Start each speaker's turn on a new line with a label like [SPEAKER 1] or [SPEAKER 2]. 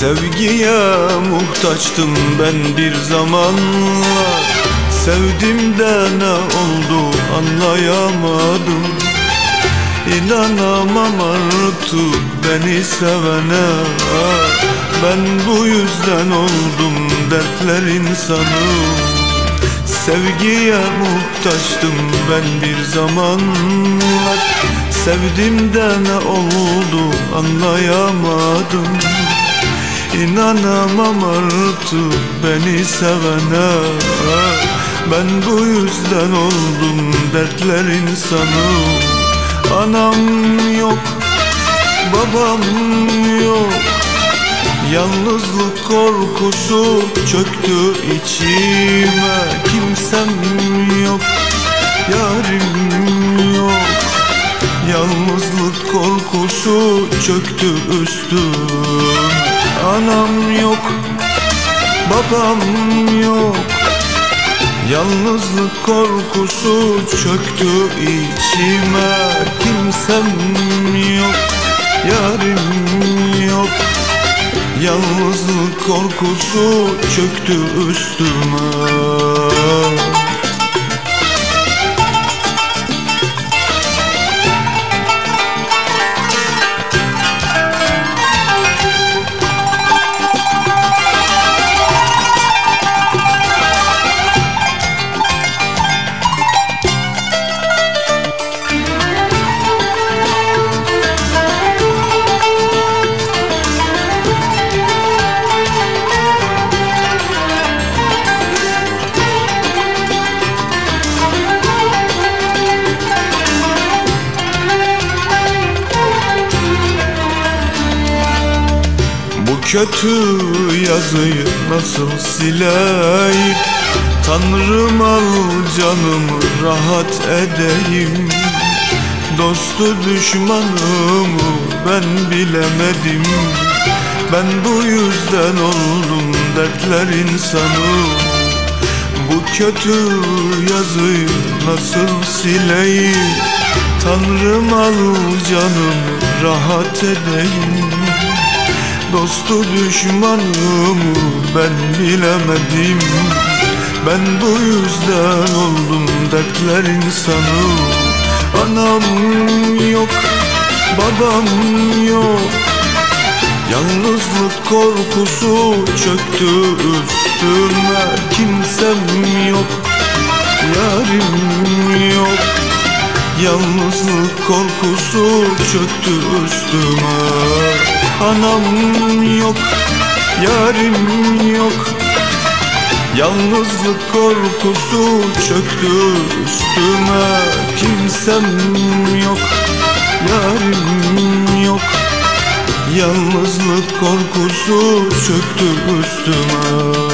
[SPEAKER 1] Sevgiye muhtaçtım ben bir zamanlar. Sevdim de ne oldu anlayamadım. İnanamam artık beni sevene. Ben bu yüzden oldum dertler insanı. Sevgiye muhtaçtım ben bir zamanlar. Sevdim de ne oldu anlayamadım İnanamam artık beni sevene. Ben bu yüzden oldum dertler insanı. Anam yok, babam yok. Yalnızlık korkusu çöktü içime. Kimsem yok, yarim yok. Yalnızlık korkusu çöktü üstüme Anam yok, babam yok. Yalnızlık korkusu çöktü içime. Kimsem yok, yarim yok. Yalnızlık korkusu çöktü üstüme Kötü yazıyı nasıl sileyim? Tanrım al canımı rahat edeyim. Dostu düşmanımı ben bilemedim. Ben bu yüzden oldum dertler insanı. Bu kötü yazıyı nasıl sileyim? Tanrım al canımı rahat edeyim Dostu düşmanımı ben bilemedim. Ben bu yüzden oldum dertler insanı. Anam yok, babam yok. Yalnızlık korkusu çöktü üstüme. Kimsem yok, yarim yok. Yalnızlık korkusu çöktü üstüme Anam yok, yarim yok. Yalnızlık korkusu çöktü üstüme Kimsem yok, yarim yok. Yalnızlık korkusu çöktü üstüme